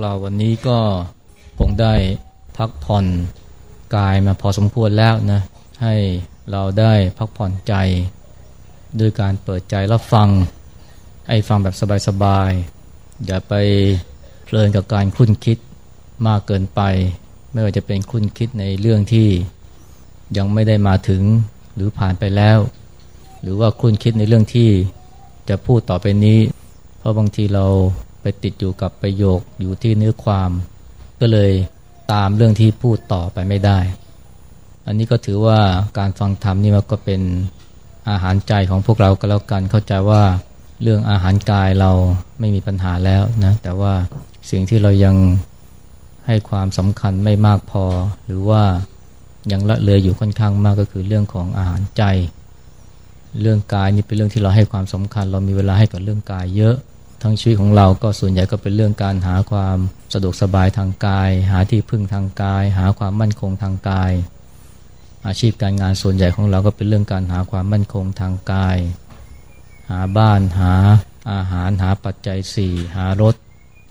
เราวันนี้ก็คงได้พักผ่อนกายมาพอสมควรแล้วนะ ให้เราได้พักผ่อนใจ ด้วยการเปิดใจรับฟังไอ้ฟังแบบสบายๆ อย่าไปเพลินกับการคุ้นคิดมากเกินไป ไม่ว่าจะเป็นคุ้นคิดในเรื่องที่ยังไม่ได้มาถึงหรือผ่านไปแล้ว หรือว่าคุ้นคิดในเรื่องที่จะพูดต่อไปนี้ เพราะบางทีเรา ติดอยู่กับประโยคอยู่ที่เนื้อความ ก็เลยตามเรื่องที่พูดต่อไปไม่ได้ อันนี้ก็ถือว่าการฟังธรรมนี่มันก็เป็นอาหารใจของพวกเราก็แล้วกันเข้าใจว่าเรื่องอาหารกายเราไม่มีปัญหาแล้วนะแต่ว่าสิ่งที่เรายังให้ความสำคัญไม่มากพอ หรือว่ายังละเลยอยู่ค่อนข้างมากก็คือเรื่องของอาหารใจ เรื่องกายนี่เป็นเรื่องที่เราให้ความสำคัญ เรามีเวลาให้กับเรื่องกายเยอะ ทั้งชีวิตของเราก็ส่วนใหญ่ก็เป็นเรื่องการหาความสะดวกสบายทางกาย หาที่พึ่งทางกาย หาความมั่นคงทางกาย อาชีพการงานส่วนใหญ่ของเราก็เป็นเรื่องการหาความมั่นคงทางกาย หาบ้านหาอาหารหาปัจจัยสี่หารถ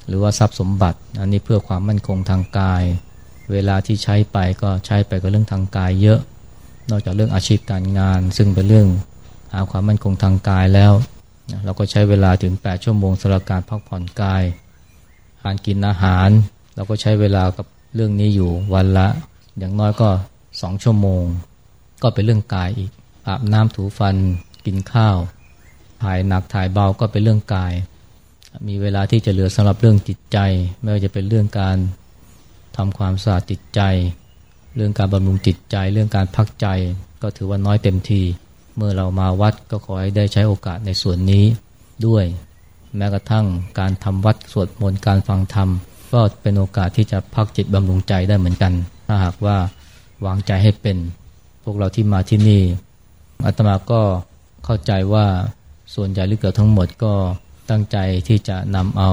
หรือว่าทรัพย์สมบัติ อันนี้เพื่อความมั่นคงทางกาย เวลาที่ใช้ไปก็ใช้ไปกับเรื่องทางกายเยอะ นอกจากเรื่องอาชีพการงาน ซึ่งเป็นเรื่องหาความมั่นคงทางกายแล้ว เราก็ใช้เวลาถึง 8 ชั่วโมงสำหรับการพักผ่อนกาย การกินอาหาร เราก็ใช้เวลากับเรื่องนี้อยู่วันละ อย่างน้อยก็ 2 ชั่วโมง ก็เป็นเรื่องกายอีก อาบน้ำถูฟัน กินข้าว ถ่ายหนักถ่ายเบาก็เป็นเรื่องกาย มีเวลาที่จะเหลือสำหรับเรื่องจิตใจ ไม่ว่าจะเป็นเรื่องการทำความสะอาดจิตใจ เรื่องการบำรุงจิตใจ เรื่องการพักใจ ก็ถือว่าน้อยเต็มที เมื่อเรามาวัดก็ขอให้ได้ใช้โอกาสในส่วนนี้ด้วย แม้กระทั่งการทำวัดสวดมนต์การฟังธรรม ก็เป็นโอกาสที่จะพักจิตบำรุงใจได้เหมือนกัน ถ้าหากว่าวางใจให้เป็น พวกเราที่มาที่นี่อาตมาก็เข้าใจว่าส่วนใหญ่หรือเกือบทั้งหมดก็ตั้งใจที่จะนำเอา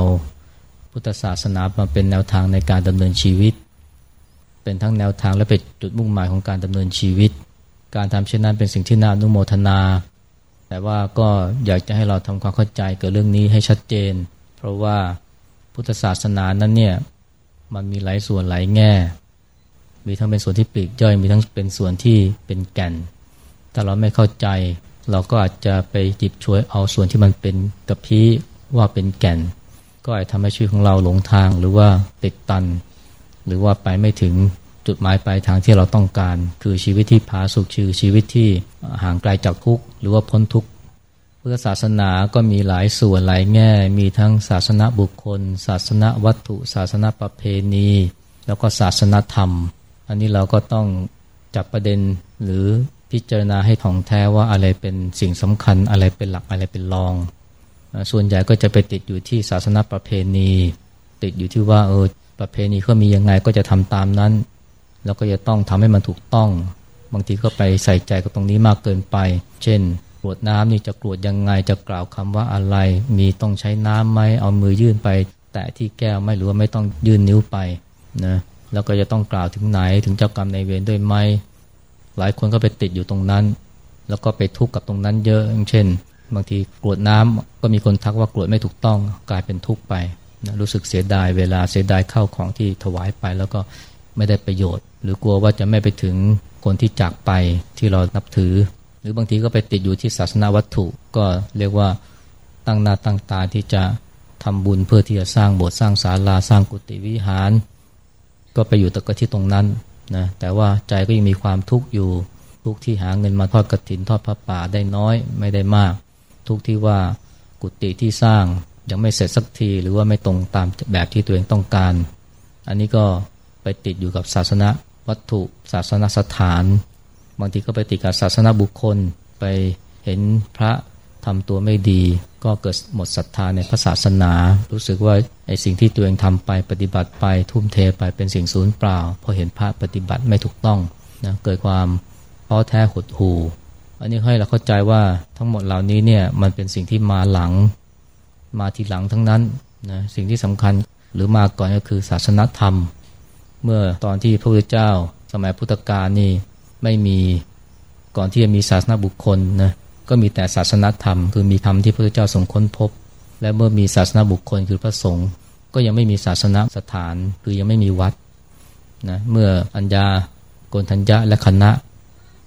พุทธศาสนามาเป็นแนวทางในการดำเนินชีวิต เป็นทั้งแนวทางและเป็นจุดมุ่งหมายของการดำเนินชีวิต การทำเช่นนั้นเป็นสิ่งที่น่านุโมทนา แต่ว่าก็อยากจะให้เราทำความเข้าใจกับเรื่องนี้ให้ชัดเจน เพราะว่าพุทธศาสนานั้นเนี่ยมันมีหลายส่วนหลายแง่ มีทั้งเป็นส่วนที่ปลีกย่อยมีทั้งเป็นส่วนที่เป็นแก่น ถ้าเราไม่เข้าใจ เราก็อาจจะไปจิบช่วยเอาส่วนที่มันเป็นกระพี้ว่าเป็นแก่น ก็อาจทำให้ชีวิตของเราหลงทางหรือว่าติดตัน หรือว่าไปไม่ถึง จุดหมายปลายทางที่เราต้องการ คือชีวิตที่ผาสุกชื่อชีวิตที่ห่างไกลจากทุกข์หรือว่าพ้นทุกข์พุทธศาสนาก็มีหลายส่วนหลายแง่ มีทั้งศาสนาบุคคล ศาสนาวัตถุ ศาสนาประเพณี แล้วก็ศาสนาธรรม อันนี้เราก็ต้องจับประเด็นหรือพิจารณาให้ถ่องแท้ว่าอะไรเป็นสิ่งสำคัญอะไรเป็นหลักอะไรเป็นรอง ส่วนใหญ่ก็จะไปติดอยู่ที่ศาสนาประเพณี ติดอยู่ที่ว่าเออประเพณีเขามียังไงก็จะทำตามนั้น แล้วก็จะต้องทำให้มันถูกต้อง บางทีก็ไปใส่ใจกับตรงนี้มากเกินไป เช่นกรวดน้ำนี่จะกรวดยังไงจะกล่าวคำว่าอะไร มีต้องใช้น้ำไหมเอามือยื่นไป แตะที่แก้วไหมหรือว่าไม่ต้องยื่นนิ้วไปนะแล้วก็จะต้องกล่าวถึงไหนถึงเจ้ากรรมในเวรด้วยไหมหลายคนก็ไปติดอยู่ตรงนั้น แล้วก็ไปทุกข์กับตรงนั้นเยอะอย่างเช่น บางทีกรวดน้ำก็มีคนทักว่ากรวดไม่ถูกต้องกลายเป็นทุกข์ไปนะรู้สึกเสียดายเวลาเสียดายเข้าของที่ถวายไป แล้วก็ ไม่ได้ประโยชน์ หรือกลัวว่าจะไม่ไปถึงคนที่จากไปที่เรานับถือ หรือบางทีก็ไปติดอยู่ที่ศาสนาวัตถุ ก็เรียกว่าตั้งหน้าตั้งตาที่จะทำบุญเพื่อที่จะสร้างโบสถ์สร้างศาลาสร้างกุฏิวิหาร ก็ไปอยู่ตะกที่ตรงนั้นนะแต่ว่าใจก็ยังมีความทุกข์อยู่ทุกที่หาเงินมาทอดกระถินทอดพระป่าได้น้อยไม่ได้มาก ทุกที่ว่ากุฏิที่สร้างยังไม่เสร็จสักทีหรือว่าไม่ตรงตามแบบที่ตัวเองต้องการ อันนี้ก็ ไปติดอยู่กับศาสนาวัตถุศาสนสถาน บางทีก็ไปติดกับศาสนาบุคคล ไปเห็นพระทำตัวไม่ดี ก็เกิดหมดศรัทธาในพระศาสนา รู้สึกว่าไอ้สิ่งที่ตัวเองทำไปปฏิบัติไปทุ่มเทไปเป็นสิ่งสูญเปล่าพอเห็นพระปฏิบัติไม่ถูกต้องนะเกิดความท้อแท้หดหู่อันนี้ให้เราเข้าใจว่าทั้งหมดเหล่านี้เนี่ยมันเป็นสิ่งที่มาหลังมาทีหลังทั้งนั้นนะสิ่งที่สำคัญหรือมาก่อนก็คือศาสนธรรม เมื่อตอนที่พระพุทธเจ้า สมัยพุทธกาลนี่ไม่มีก่อนที่จะมีศาสนาบุคคลนะก็มีแต่ศาสนาธรรม คือมีธรรมที่พระพุทธเจ้าทรงค้นพบ และเมื่อมีศาสนาบุคคลคือพระสงฆ์ก็ยังไม่มีศาสนสถานคือยังไม่มีวัดนะเมื่ออัญญาโกนทัญญะและคณะ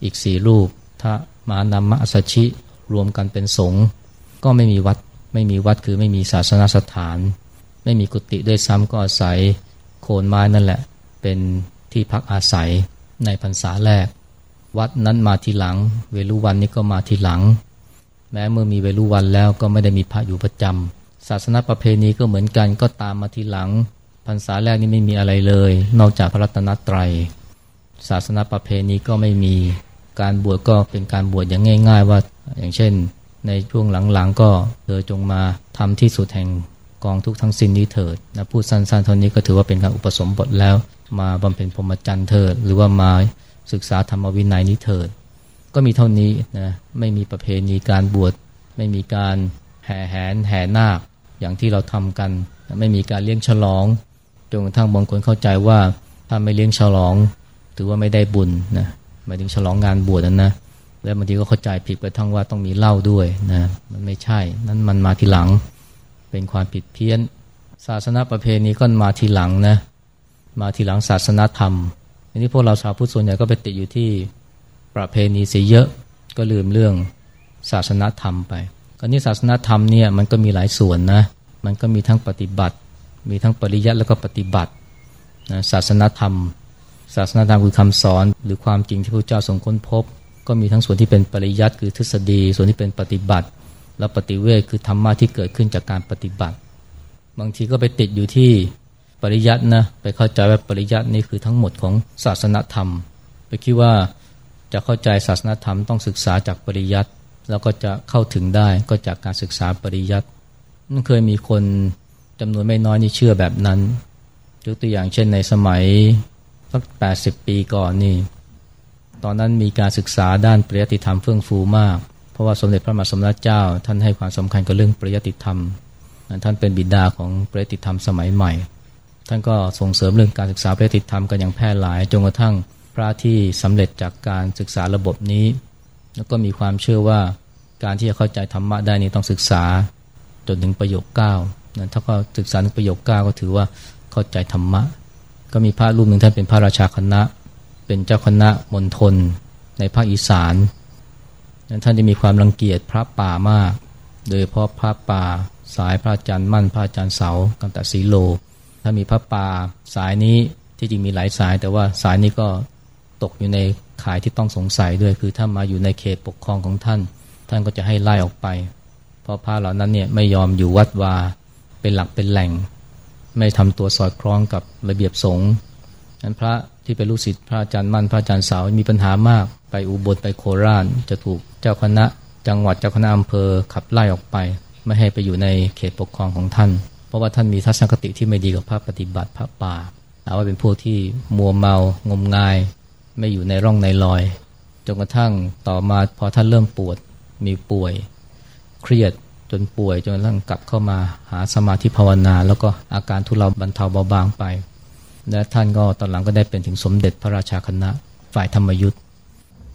อีกสี่รูปถ้ามานามะสัชิรวมกันเป็นสงฆ์ก็ไม่มีวัดไม่มีวัดคือไม่มีศาสนสถาน ไม่มีกุฏิด้วยซ้ำก็อาศัยโคนไม้นั่นแหละ เป็นที่พักอาศัยในพรรษาแรก วัดนั้นมาทีหลัง เวลุวันนี้ก็มาทีหลัง แม้เมื่อมีเวลุวันแล้วก็ไม่ได้มีพระอยู่ประจำศาสนาประเพณีก็เหมือนกันก็ตามมาทีหลังพรรษาแรกนี่ไม่มีอะไรเลย นอกจากพระรัตนตรัย ศาสนาประเพณีก็ไม่มีการบวชก็เป็นการบวชอย่างง่าย ๆ ว่าอย่างเช่น ในช่วงหลังๆก็เธอจงมาทำที่สุดแห่งกองทุกทั้งสิ้นนี้เถิดนะพูดสั้นๆเท่านี้ก็ถือว่าเป็นการอุปสมบทแล้ว มาบำเพ็ญพรหมจรรย์เถิด หรือว่ามาศึกษาธรรมวินัยนี้เถิด ก็มีเท่านี้นะไม่มีประเพณีการบวช ไม่มีการแห่แหนแห่นาคอย่างที่เราทำกัน ไม่มีการเลี้ยงฉลองจนกระทั่งบางคนเข้าใจว่าถ้าไม่เลี้ยงฉลอง ถือว่าไม่ได้บุญนะหมายถึงฉลองงานบวชนั้นนะแล้วบางทีก็เข้าใจผิดไปทั้งว่าต้องมีเหล้าด้วยนะมันไม่ใช่ นั้นมันมาทีหลัง เป็นความผิดเพี้ยน ศาสนาประเพณีก็มาทีหลังนะ มาทีหลังศาสนาธรรม อันนี้พวกเราชาวพุทธส่วนใหญ่ก็ไปติดอยู่ที่ประเพณีเสียเยอะก็ลืมเรื่องศาสนาธรรมไปกรณีศาสนาธรรมเนี่ยมันก็มีหลายส่วนนะ มันก็มีทั้งปฏิบัติ มีทั้งปริยัติแล้วก็ปฏิบัตินะศาสนาธรรม ศาสนาธรรมคือคำสอน หรือความจริงที่พระเจ้าทรงค้นพบ ก็มีทั้งส่วนที่เป็นปริยัติคือทฤษฎี ส่วนที่เป็นปฏิบัติ และปฏิเวทคือธรรมะที่เกิดขึ้นจากการปฏิบัติ บางทีก็ไปติดอยู่ที่ ปริยัตินะไปเข้าใจว่าปริยัตินี่คือทั้งหมดของศาสนาธรรม ไปคิดว่าจะเข้าใจศาสนาธรรมต้องศึกษาจากปริยัติแล้วก็จะเข้าถึงได้ก็จากการศึกษาปริยัติมันเคยมีคนจำนวนไม่น้อยนี่เชื่อแบบนั้นยกตัวอย่างเช่นในสมัยสักแปดสิบปีก่อนนี่ ตอนนั้นมีการศึกษาด้านปริยัติธรรมเฟื่องฟูมาก เพราะว่าสมเด็จพระมหาสมณเจ้า ท่านให้ความสำคัญกับเรื่องปริยัติธรรม ท่านเป็นบิดาของปริยัติธรรมสมัยใหม่ ท่านก็ส่งเสริมเรื่องการศึกษาปริยัติธรรมกันอย่างแพร่หลายจนกระทั่งพระที่สำเร็จจากการศึกษาระบบนี้ แล้วก็มีความเชื่อว่าการที่จะเข้าใจธรรมะได้นี้ต้องศึกษาจนถึงประโยคเก้านะถ้าก็ศึกษาในประโยคเก้าก็ถือว่าเข้าใจธรรมะ ก็มีพระรูปหนึ่งท่านเป็นพระราชาคณะ เป็นเจ้าคณะมณฑลในภาคอีสานนั้นท่านจะมีความรังเกียจพระป่ามาก โดยเพราะพระป่าสายพระอาจารย์มั่นพระอาจารย์เสากัมตะสีโล ถ้ามีพระป่าสายนี้ที่จริงมีหลายสาย แต่ว่าสายนี้ก็ตกอยู่ในข่ายที่ต้องสงสัยด้วย คือถ้ามาอยู่ในเขตปกครองของท่าน ท่านก็จะให้ไล่ออกไป เพราะพระเหล่านั้นเนี่ยไม่ยอมอยู่วัดวาเป็นหลักเป็นแหล่ง ไม่ทำตัวสอดคล้องกับระเบียบสงฆ์นั้นพระที่เป็นลูกศิษย์พระอาจารย์มั่นพระอาจารย์สาวมีปัญหามาก ไปอุบลไปโคราชจะถูกเจ้าคณะ จังหวัดเจ้าคณะอำเภอขับไล่ออกไป ไม่ให้ไปอยู่ในเขตปกครองของท่าน เพราะว่าท่านมีทัศนคติที่ไม่ดีกับพระปฏิบัติพระป่าอาว่าเป็นพวกที่มัวเมางมงาย ไม่อยู่ในร่องในรอยจนกระทั่งต่อมาพอท่านเริ่มปวดมีป่วย เครียดจนป่วยจนกระทั่งกลับเข้ามาหาสมาธิภาวนา แล้วก็อาการทุเลาบรรเทาเบาบางไป และท่านก็ตอนหลังก็ได้เป็นถึงสมเด็จพระราชาคณะฝ่ายธรรมยุทธ์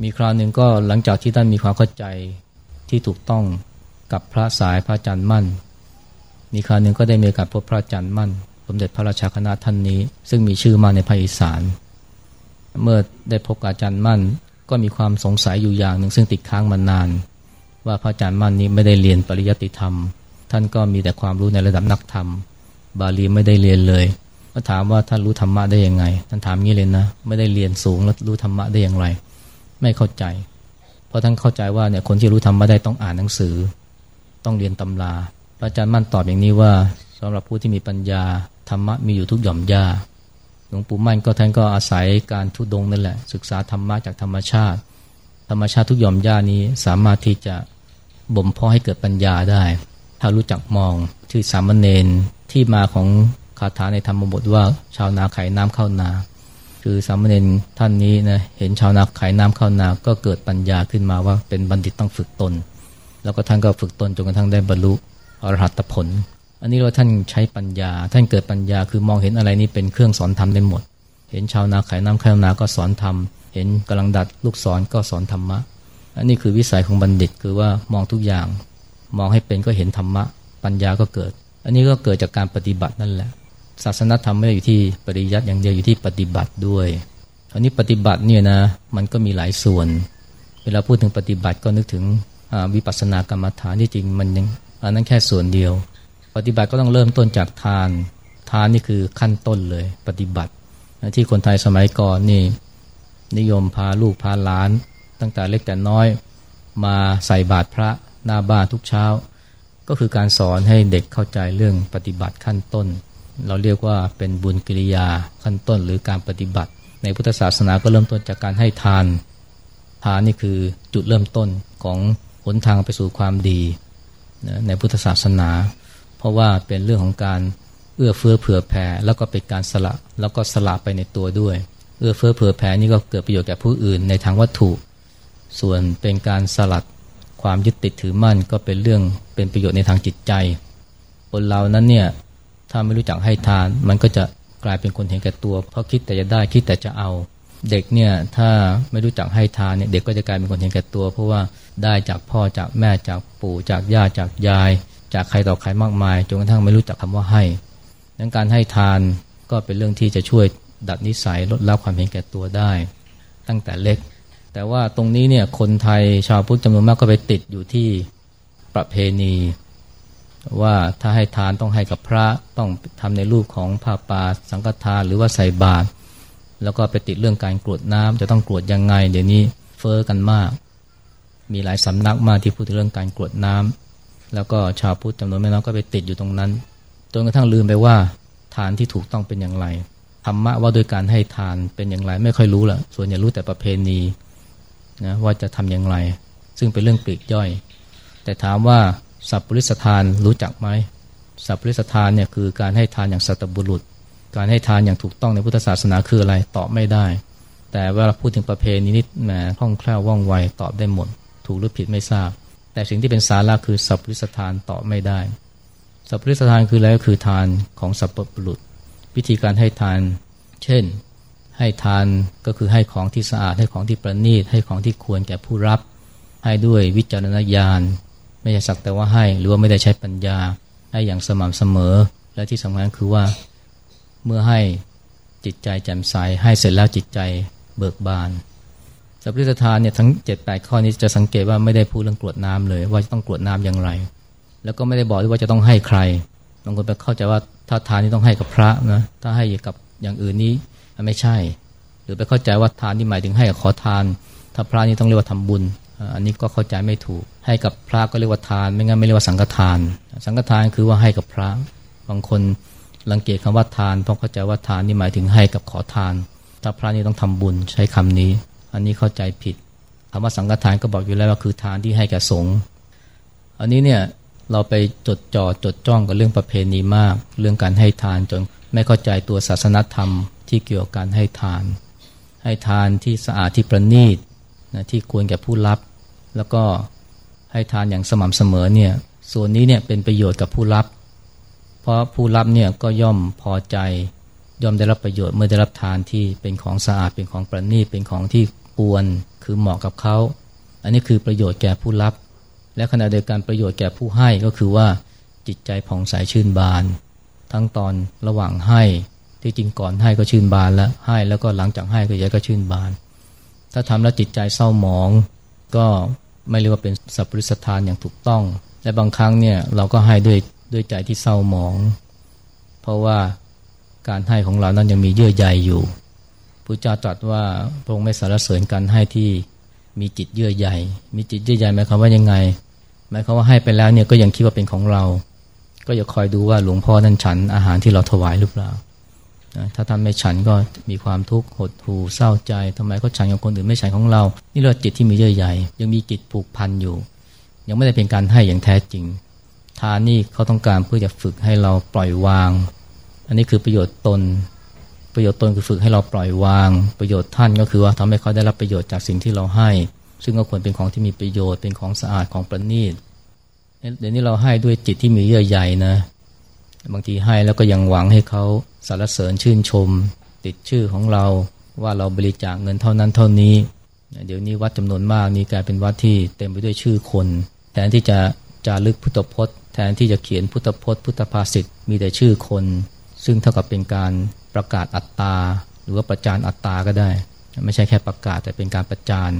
มีคราวหนึ่งก็หลังจากที่ท่านมีความเข้าใจที่ถูกต้องกับพระสายพระอาจารย์มั่น มีคราวหนึ่งก็ได้มีโอกาสพบพระอาจารย์มั่น สมเด็จพระราชาคณะท่านนี้ ซึ่งมีชื่อมาในภาคอีสาน เมื่อได้พบอาจารย์มั่น ก็มีความสงสัยอยู่อย่างหนึ่งซึ่งติดค้างมานาน ว่าพระอาจารย์มั่นนี้ไม่ได้เรียนปริยัติธรรม ท่านก็มีแต่ความรู้ในระดับนักธรรม บาลีไม่ได้เรียนเลยก็ถามว่าท่านรู้ธรรมะได้ยังไง ท่านถามงี้เลยนะ ไม่ได้เรียนสูงแล้วรู้ธรรมะได้อย่างไร ไม่เข้าใจ เพราะท่านเข้าใจว่าเนี่ยคนที่รู้ธรรมะได้ต้องอ่านหนังสือ ต้องเรียนตำรา อาจารย์มั่นตอบอย่างนี้ว่าสำหรับผู้ที่มีปัญญาธรรมะมีอยู่ทุกหย่อมย่าหลวงปู่มั่นก็ท่านก็อาศัยการทุดงนั่นแหละ ศึกษาธรรมะจากธรรมชาติ ธรรมชาติทุกหย่อมย่านี้สามารถที่จะบ่มเพาะให้เกิดปัญญาได้ ถ้ารู้จักมองที่สามเณรที่มาของคาถาในธรรมบทว่าชาวนาไข่น้ำเข้านา คือสามเณรท่านนี้นะเห็นชาวนาไข่น้ำเข้านา ก็เกิดปัญญาขึ้นมาว่าเป็นบัณฑิตต้องฝึกตน แล้วก็ท่านก็ฝึกตนจนกระทั่งได้บรรลุ อรหัตผล อันนี้เราท่านใช้ปัญญา ท่านเกิดปัญญาคือมองเห็นอะไรนี้เป็นเครื่องสอนธรรมได้หมด เห็นชาวนาไข่น้ำข้านาก็สอนธรรม เห็นกำลังดัดลูกศรก็สอนธรรมะ อันนี้คือวิสัยของบัณฑิตคือว่ามองทุกอย่าง มองให้เป็นก็เห็นธรรมะ ปัญญาก็เกิด อันนี้ก็เกิดจากการปฏิบัตินั่นแหละ ศาสนธรรมไม่ได้อยู่ที่ปริยัติอย่างเดียวอยู่ที่ปฏิบัติด้วยอันนี้ปฏิบัติเนี่ยนะมันก็มีหลายส่วน เวลาพูดถึงปฏิบัติก็นึกถึงวิปัสสนากรรมฐานที่จริงมันยัง อันนั้นแค่ส่วนเดียว ปฏิบัติก็ต้องเริ่มต้นจากทาน ทานนี่คือขั้นต้นเลย ปฏิบัติที่คนไทยสมัยก่อนนี่ นิยมพาลูกพาหลาน ตั้งแต่เล็กแต่น้อยมาใส่บาตรพระหน้าบ้านทุกเช้า ก็คือการสอนให้เด็กเข้าใจเรื่องปฏิบัติขั้นต้น เราเรียกว่าเป็นบุญกิริยาขั้นต้นหรือการปฏิบัติ ในพุทธศาสนาก็เริ่มต้นจากการให้ทาน ทานนี่คือจุดเริ่มต้นของหนทางไปสู่ความดี ในพุทธศาสนา เพราะว่าเป็นเรื่องของการเอื้อเฟื้อเผื่อแผ่แล้วก็เป็นการสละแล้วก็สละไปในตัวด้วย เอื้อเฟื้อเผื่อแผ่นี่ก็เกิดประโยชน์แก่ผู้อื่นในทางวัตถุ ส่วนเป็นการสลัดความยึดติดถือมั่นก็เป็นเรื่องเป็นประโยชน์ในทางจิตใจคนเรานั้นเนี่ยถ้าไม่รู้จักให้ทานมันก็จะกลายเป็นคนเห็นแก่ตัว เพราะคิดแต่จะได้คิดแต่จะเอา เด็กเนี่ยถ้าไม่รู้จักให้ทานเนี่ยเด็กก็จะกลายเป็นคนเห็นแก่ตัว เพราะว่า ได้จากพ่อจากแม่จากปู่จากย่าจากยาย จากใครต่อใครมากมายจนกระทั่งไม่รู้จักคำว่าให้ดังการให้ทานก็เป็นเรื่องที่จะช่วยดัดนิสัยลดละความเห็นแก่ตัวได้ ตั้งแต่เล็ก แต่ว่าตรงนี้เนี่ยคนไทยชาวพุทธจำนวนมากก็ไปติดอยู่ที่ประเพณี ว่าถ้าให้ทานต้องให้กับพระต้องทำในรูปของผ้าป่าสังฆทานหรือว่าใส่บาตรแล้วก็ไปติดเรื่องการกรวดน้ำจะต้องกรวดยังไง เดี๋ยวนี้เฟอ้อกันมาก มีหลายสำนักมากที่พูดถึงเรื่องการกรวดน้ำแล้วก็ชาวพุทธจำนวนไม่น้อยก็ไปติดอยู่ตรงนั้นจนกระทั่งลืมไปว่าทานที่ถูกต้องเป็นอย่างไรธรรมะว่าโดยการให้ทานเป็นอย่างไร ไม่ค่อยรู้ละส่วนใหญ่รู้แต่ประเพณีนะว่าจะทำอย่างไร ซึ่งเป็นเรื่องปลีกย่อย แต่ถามว่าสัพปริสทานรู้จักไหมสัพปริสทานเนี่ยคือการให้ทานอย่างสัตบุรุษ การให้ทานอย่างถูกต้องในพุทธศาสนาคืออะไรตอบไม่ได้ แต่เวลาพูดถึงประเพณีนิดแหมคล่องแคล่วว่องไวตอบได้หมด ถูกหรือผิดไม่ทราบ แต่สิ่งที่เป็นสาระคือสัพปริสทานต่อไม่ได้ สัพพริสทานคืออะไรก็คือทานของสัพพบุรุษ วิธีการให้ทาน เช่น ให้ทานก็คือให้ของที่สะอาดให้ของที่ประณีต ให้ของที่ควรแก่ผู้รับ ให้ด้วยวิจารณญาณ ไม่ใช่สักแต่ว่าให้หรือว่าไม่ได้ใช้ปัญญา ให้อย่างสม่ำเสมอ และที่สำคัญคือว่าเมื่อให้จิตใจแจ่มใสให้เสร็จแล้วจิตใจเบิกบาน สัพพิสทานเนี่ยทั้ง7 8ข้อนี้จะสังเกตว่าไม่ได้พูดเรื่องกรวดน้ำเลย ว่าจะต้องกรวดน้ำอย่างไร แล้วก็ไม่ได้บอกด้วยว่าจะต้องให้ใครบางคนไปเข้าใจว่าถ้าทานนี่ต้องให้กับพระนะถ้าให้กับอย่างอื่นนี้ไม่ใช่ หรือไปเข้าใจว่าทานนี่หมายถึงให้กับขอทาน ถ้าพระนี่ต้องเรียกว่าทำบุญ อันนี้ก็เข้าใจไม่ถูก ให้กับพระก็เรียกว่าทาน ไม่งั้นไม่เรียกว่าสังฆทาน สังฆทานคือว่าให้กับพระ บางคนรังเกียจคำว่าทาน เพราะเข้าใจว่าทานนี่หมายถึงให้กับขอทาน ถ้าพระนี่ต้องทำบุญใช้คำนี้ อันนี้เข้าใจผิดคำว่าสังฆทานก็บอกอยู่แล้วว่าคือทานที่ให้แก่สงฆ์อันนี้เนี่ยเราไปจดจ่อจดจ้องกับเรื่องประเพณีมาก เรื่องการให้ทานจนไม่เข้าใจตัวศาสนธรรมที่เกี่ยวกับการให้ทาน ให้ทานที่สะอาดที่ประณีตนะที่ควรแก่ผู้รับ แล้วก็ให้ทานอย่างสม่ำเสมอเนี่ยส่วนนี้เนี่ยเป็นประโยชน์กับผู้รับ เพราะผู้รับเนี่ยก็ย่อมพอใจ ย่อมได้รับประโยชน์เมื่อได้รับทานที่เป็นของสะอาดเป็นของประณีตเป็นของที่ ควร คือเหมาะกับเขา อันนี้คือประโยชน์แก่ผู้รับ และขณะเดียวกันประโยชน์แก่ผู้ให้ก็คือว่าจิตใจผ่องใสชื่นบาน ทั้งตอนระหว่างให้ที่จริงก่อนให้ก็ชื่นบานแล้วให้แล้วก็หลังจากให้ก็ยังก็ชื่นบาน ถ้าทำแล้วจิตใจเศร้าหมอง ก็ไม่เรียกว่าเป็นสัพพิสทานอย่างถูกต้อง และบางครั้งเนี่ยเราก็ให้ด้วยด้วยใจที่เศร้าหมอง เพราะว่าการให้ของเรานั้นยังมีเยื่อใยอยู่ พระเจ้าตรัสว่าพระองค์ไม่สารเสริญการให้ที่มีจิตเยื่อใยมีจิตเยื่อใยหมายความว่ายังไง หมายความว่าให้ไปแล้วเนี่ยก็ยังคิดว่าเป็นของเรา ก็อย่าคอยดูว่าหลวงพ่อนั่นฉันอาหารที่เราถวายหรือเปล่าถ้าท่านไม่ฉันก็มีความทุกข์หดหู่เศร้าใจทำไมเขาฉันกับคนอื่นไม่ฉันของเรา นี่เราจิตที่มีเยื่อใยยังมีจิตผูกพันอยู่ ยังไม่ได้เป็นการให้อย่างแท้จริง ทานนี่เขาต้องการเพื่อจะฝึกให้เราปล่อยวาง อันนี้คือประโยชน์ตน ประโยชน์ตนคือฝึกให้เราปล่อยวาง ประโยชน์ท่านก็คือว่าทำให้เขาได้รับประโยชน์จากสิ่งที่เราให้ ซึ่งก็ควรเป็นของที่มีประโยชน์เป็นของสะอาดของประณีตเดี๋ยวนี้เราให้ด้วยจิตที่มีเยื่อใยนะ บางทีให้แล้วก็ยังหวังให้เขาสรรเสริญชื่นชม ติดชื่อของเราว่าเราบริจาคเงินเท่านั้นเท่านี้ เดี๋ยวนี้วัดจำนวนมากนี่กลายเป็นวัดที่เต็มไปด้วยชื่อคน แทนที่จะจารึกพุทธพจน์ แทนที่จะเขียนพุทธพจน์ พุทธภาษิตมีแต่ชื่อคน ซึ่งเท่ากับเป็นการ ประกาศอัตตา หรือว่าประจานอัตตาก็ได้ ไม่ใช่แค่ประกาศแต่เป็นการประจาน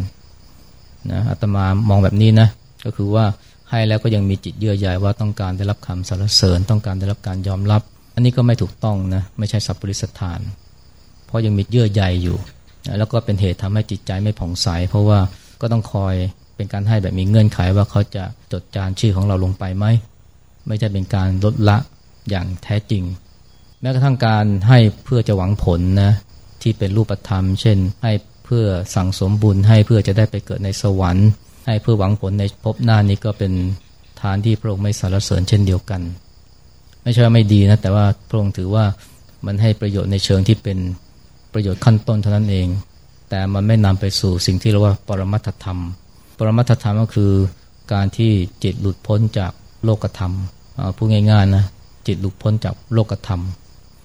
นะอาตมามองแบบนี้นะก็คือว่าให้แล้วก็ยังมีจิตเยื่อใยว่าต้องการได้รับคำสรรเสริญ ต้องการได้รับการยอมรับ อันนี้ก็ไม่ถูกต้องนะไม่ใช่สัพปริสถาน เพราะยังมีเยื่อใยอยู่ แล้วก็เป็นเหตุทำให้จิตใจไม่ผ่องใส เพราะว่าก็ต้องคอยเป็นการให้แบบมีเงื่อนไขว่าเขาจะจดจานชื่อของเราลงไปไหมไม่ใช่เป็นการลดละอย่างแท้จริง แม้กระทั่งการให้เพื่อจะหวังผลนะที่เป็นรูปธรรม เช่น ให้เพื่อสั่งสมบุญให้เพื่อจะได้ไปเกิดในสวรรค์ ให้เพื่อหวังผลในภพหน้านี้ก็เป็นทานที่พระองค์ไม่สรรเสริญเช่นเดียวกัน ไม่ใช่ว่าไม่ดีนะแต่ว่าพระองค์ถือว่ามันให้ประโยชน์ในเชิงที่เป็นประโยชน์ขั้นต้นเท่านั้นเอง แต่มันไม่นำไปสู่สิ่งที่เรียกว่าปรมัตถธรรม ปรมัตถธรรมก็คือการที่จิตหลุดพ้นจากโลกธรรมพูดง่ายๆนะจิตหลุดพ้นจากโลกธรรม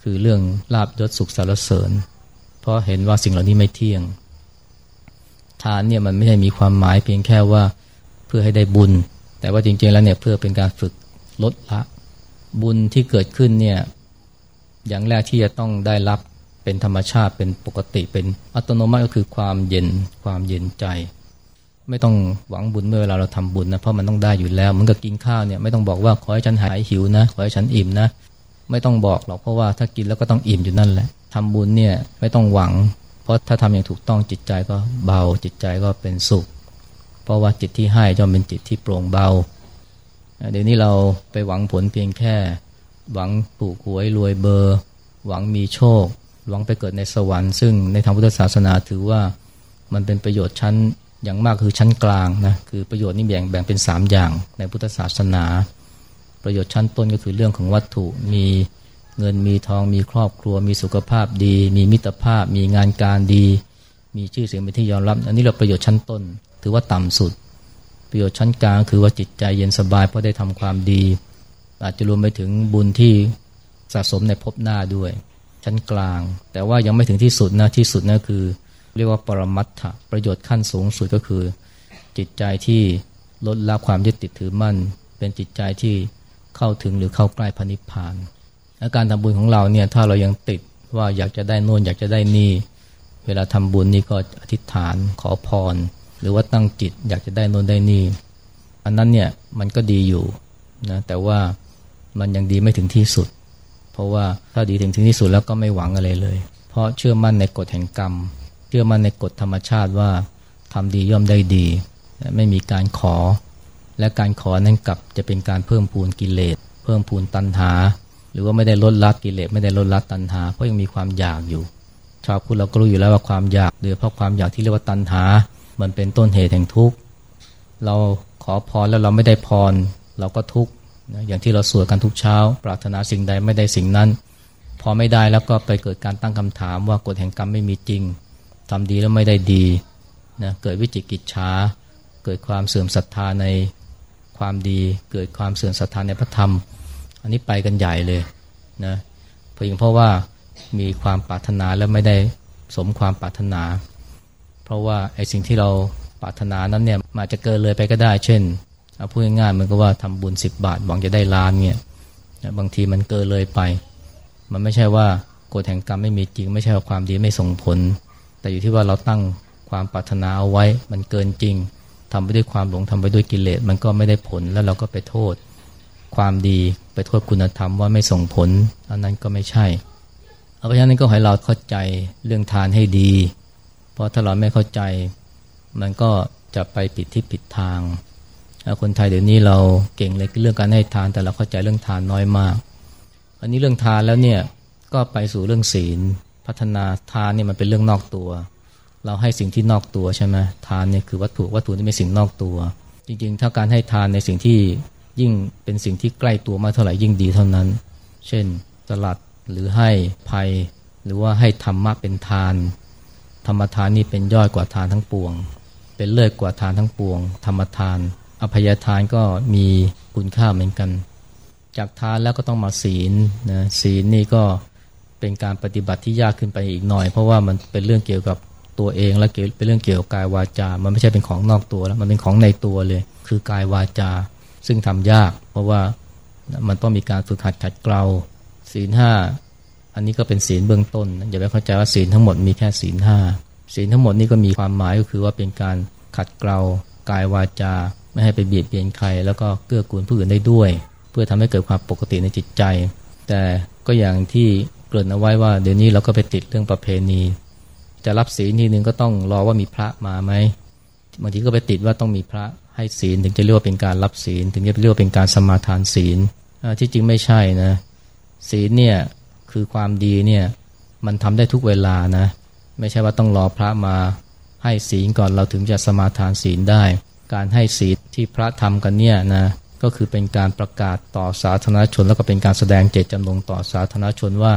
คือเรื่องลาบยศสุขสารเสริญ เพราะเห็นว่าสิ่งเหล่านี้ไม่เที่ยง ทานเนี่ยมันไม่ได้มีความหมายเพียงแค่ว่าเพื่อให้ได้บุญ แต่ว่าจริงๆแล้วเนี่ยเพื่อเป็นการฝึกลดละ บุญที่เกิดขึ้นเนี่ยอย่างแรกที่จะต้องได้รับเป็นธรรมชาติเป็นปกติเป็นอัตโนมัติก็คือความเย็นความเย็นใจ ไม่ต้องหวังบุญเมื่อเวลาเราทำบุญนะเพราะมันต้องได้อยู่แล้วเหมือนกับกินข้าวเนี่ยไม่ต้องบอกว่าขอให้ฉันหายหิวนะ ขอให้ฉันอิ่มนะ ไม่ต้องบอกหรอกเพราะว่าถ้ากินแล้วก็ต้องอิ่มอยู่นั่นแหละทำบุญเนี่ยไม่ต้องหวัง เพราะถ้าทำอย่างถูกต้องจิตใจก็เบาจิตใจก็เป็นสุข เพราะว่าจิตที่ให้จะเป็นจิตที่โปร่งเบาเดี๋ยวนี้เราไปหวังผลเพียงแค่ หวังถูกหวยรวยเบอร์ หวังมีโชค หวังไปเกิดในสวรรค์ซึ่งในทางพุทธศาสนาถือว่ามันเป็นประโยชน์ชั้นอย่างมากคือชั้นกลางนะคือประโยชน์นี่แบ่งแบ่งเป็น 3 อย่างในพุทธศาสนา ประโยชน์ชั้นต้นก็คือเรื่องของวัตถุ มีเงินมีทอง มีครอบครัว มีสุขภาพดี มีมิตรภาพ มีงานการดี มีชื่อเสียงเป็นที่ยอมรับ อันนี้เราประโยชน์ชั้นต้น ถือว่าต่ำสุด ประโยชน์ชั้นกลางคือว่าจิตใจเย็นสบายเพราะได้ทำความดี อาจจะรวมไปถึงบุญที่สะสมในภพหน้าด้วย ชั้นกลาง แต่ว่ายังไม่ถึงที่สุดนะที่สุดนะคือ เรียกว่าปรมัตถะประโยชน์ขั้นสูงสุดก็คือ จิตใจที่ลดละความยึดติดถือมั่น เป็นจิตใจที่ เข้าถึงหรือเข้าใกล้พระนิพพานอาการทำบุญของเราเนี่ยถ้าเรายังติดว่าอยากจะได้โน่นอยากจะได้นี่ เวลาทำบุญนี่ก็อธิษฐานขอพร หรือว่าตั้งจิต อยากจะได้โน่นได้นี่ อันนั้นเนี่ยมันก็ดีอยู่นะแต่ว่ามันยังดีไม่ถึงที่สุด เพราะว่าถ้าดีถึงที่สุดแล้วก็ไม่หวังอะไรเลย เพราะเชื่อมั่นในกฎแห่งกรรม เชื่อมั่นในกฎธรรมชาติว่าทำดีย่อมได้ดี ไม่มีการขอ และการขอนั้นกลับจะเป็นการเพิ่มพูนกิเลส เพิ่มพูนตัณหา หรือว่าไม่ได้ลดละกิเลสไม่ได้ลดละตัณหา เพราะยังมีความอยากอยู่ ชาวพุทธเราก็รู้อยู่แล้วว่าความอยากโดยเพราะความอยากที่เรียกว่าตัณหา มันเป็นต้นเหตุแห่งทุกข์เราขอพรแล้วเราไม่ได้พรเราก็ทุกข์อย่างที่เราสวดกันทุกเช้า ปรารถนาสิ่งใดไม่ได้สิ่งนั้น พอไม่ได้แล้วก็ไปเกิดการตั้งคำถามว่ากฎแห่งกรรมไม่มีจริงทำดีแล้วไม่ได้ดีนะเกิดวิจิกิจฉาเกิดความเสื่อมศรัทธาใน ความดีเกิดความเสื่อมศรัทธาในพระธรรม อันนี้ไปกันใหญ่เลยนะเพียงเพราะว่ามีความปรารถนาแล้วไม่ได้สมความปรารถนา เพราะว่าไอ้สิ่งที่เราปรารถนานั้นเนี่ยมาจะเกินเลยไปก็ได้ เช่นเอาพูดง่ายๆมันก็ว่าทำบุญ 10 บาทหวังจะได้ล้านเนี่ยบางทีมันเกินเลยไป มันไม่ใช่ว่ากฎแห่งกรรมไม่มีจริง ไม่ใช่ว่าความดีไม่ส่งผล แต่อยู่ที่ว่าเราตั้งความปรารถนาเอาไว้มันเกินจริง ทำไปด้วยความหลงทำไปด้วยกิเลสมันก็ไม่ได้ผลแล้วเราก็ไปโทษ ความดีไปโทษคุณธรรมว่าไม่ส่งผลอันนั้นก็ไม่ใช่เพราะฉะนั้นก็ให้เราเข้าใจเรื่องทานให้ดี เพราะถ้าเราไม่เข้าใจ มันก็จะไปผิดที่ผิดทาง คนไทยเดี๋ยวนี้เราเก่งเลยเรื่องการให้ทานแต่เราเข้าใจเรื่องทานน้อยมาก อันนี้เรื่องทานแล้วเนี่ยก็ไปสู่เรื่องศีล พัฒนาทานเนี่ยมันเป็นเรื่องนอกตัว เราให้สิ่งที่นอกตัวใช่ไหมทานเนี่ยคือวัตถุวัตถุนี่เป็นสิ่งนอกตัว จริงๆ ถ้าการให้ทานในสิ่งที่ยิ่งเป็นสิ่งที่ใกล้ตัวมากเท่าไหร่ยิ่งดีเท่านั้น เช่นสลัดหรือให้ภัย หรือว่าให้ธรรมะเป็นทาน ธรรมทานนี่เป็นย่อยกว่าทานทั้งปวง เป็นเลิศกว่าทานทั้งปวง ธรรมทาน อภัยทานก็มีคุณค่าเหมือนกัน จากทานแล้วก็ต้องมาศีลนะศีลนี่ก็เป็นการปฏิบัติที่ยากขึ้นไปอีกหน่อย เพราะว่ามันเป็นเรื่องเกี่ยวกับ ตัวเอง และเกี่ยวเป็นเรื่องเกี่ยวกับกายวาจา มันไม่ใช่เป็นของนอกตัวแล้ว มันเป็นของในตัวเลย คือกายวาจา ซึ่งทำยาก เพราะว่ามันต้องมีการฝึกหัดขัดเกลาศีลห้าอันนี้ก็เป็นศีลเบื้องต้นอย่าไปเข้าใจว่าศีลทั้งหมดมีแค่ศีลห้าศีลทั้งหมดนี่ก็มีความหมายก็คือว่าเป็นการขัดเกลากายวาจา ไม่ให้ไปเบียดเบียนใคร แล้วก็เกื้อกูลผู้อื่นได้ด้วย เพื่อทำให้เกิดความปกติในจิตใจ แต่ก็อย่างที่เกริ่นเอาไว้ว่าเดี๋ยวนี้เราก็ไปติดเรื่องประเพณี จะรับศีลทีนึงก็ต้องรอว่ามีพระมาไหมบางทีก็ไปติดว่าต้องมีพระให้ศีลถึงจะเรียกว่าเป็นการรับศีล ถึงจะเรียกว่าเป็นการสมาทานศีลที่จริงไม่ใช่นะศีลเนี่ยคือความดีเนี่ยมันทำได้ทุกเวลานะไม่ใช่ว่าต้องรอพระมาให้ศีลก่อนเราถึงจะสมาทานศีลได้ การให้ศีลที่พระทำกันเนี่ยนะก็คือเป็นการประกาศต่อสาธารณชน แล้วก็เป็นการแสดงเจตจำนงต่อสาธารณชนว่า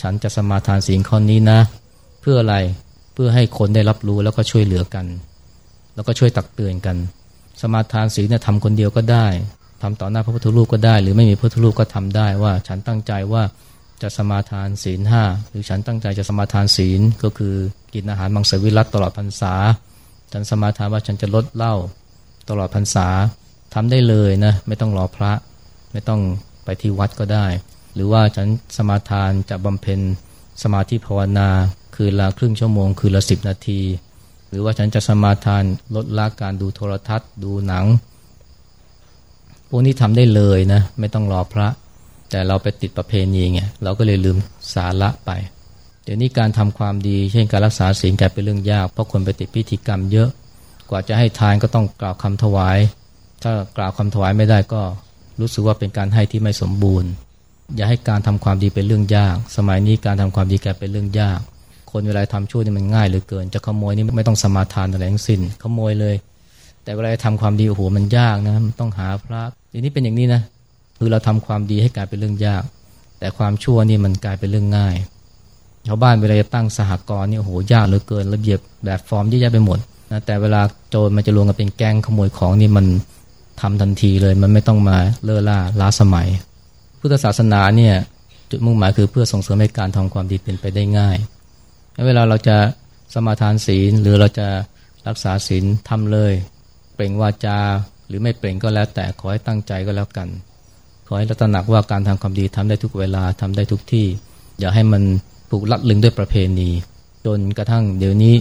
ฉันจะสมาทานศีลข้อนี้นะ เพื่ออะไรเพื่อให้คนได้รับรู้แล้วก็ช่วยเหลือกัน แล้วก็ช่วยตักเตือนกัน สมาทานศีลเนี่ยทำคนเดียวก็ได้ทำต่อหน้าพระพุทธรูปก็ได้ หรือไม่มีพระพุทธรูปก็ทำได้ว่า ฉันตั้งใจว่าจะสมาทานศีลห้าหรือฉันตั้งใจจะสมาทานศีลก็คือกินอาหารมังสวิรัตตลอดพรรษา ฉันสมาทานว่าฉันจะลดเหล้าตลอดพรรษาทำได้เลยนะไม่ต้องรอพระ ไม่ต้องไปที่วัดก็ได้ หรือว่าฉันสมาทานจะบำเพ็ญสมาธิภาวนา คือละครึ่งชั่วโมง คือละสิบนาที หรือว่าฉันจะสมาทานลดละการดูโทรทัศน์ ดูหนัง พวกนี้ทำได้เลยนะ ไม่ต้องรอพระ แต่เราไปติดประเพณีไงเราก็เลยลืมสาระไป เดี๋ยวนี้การทำความดี เช่นการรักษาศีลกลายเป็นเรื่องยาก เพราะคนไปติดพิธีกรรมเยอะ กว่าจะให้ทานก็ต้องกล่าวคำถวาย ถ้ากล่าวคำถวายไม่ได้ก็รู้สึกว่าเป็นการให้ที่ไม่สมบูรณ์ อย่าให้การทำความดีเป็นเรื่องยาก สมัยนี้การทำความดีกลายเป็นเรื่องยาก คนเวลาทำชั่วนี่มันง่ายเหลือเกิน จะขโมยนี่ไม่ต้องสมาทานอะไรทั้งสิ้นขโมยเลย แต่เวลาทำความดีโอ้โหมันยากนะมันต้องหาพระทีนี้เป็นอย่างนี้นะคือเราทำความดีให้กลายเป็นเรื่องยาก แต่ความชั่วนี่มันกลายเป็นเรื่องง่ายชาวบ้านเวลาจะตั้งสหกรณ์นี่โอ้โหยากเหลือเกิน ระเบียบแบบฟอร์มเยอะแยะไปหมดนะแต่เวลาโจรมันจะรวมกันเป็นแก๊งขโมยของนี่มันทำทันทีเลยมันไม่ต้องมาเล่อล่าล้าสมัย พุทธศาสนาเนี่ยจุดมุ่งหมายคือเพื่อส่งเสริมให้การทำความดีเป็นไปได้ง่าย เวลาเราจะสมาทานศีลหรือเราจะรักษาศีลทำเลย เปล่งวาจาหรือไม่เปล่งก็แล้วแต่ขอให้ตั้งใจก็แล้วกัน ขอให้เราตระหนักว่าการทำความดีทำได้ทุกเวลาทำได้ทุกที่ อย่าให้มันถูกลัดลึงด้วยประเพณี จนกระทั่งเดี๋ยวนี้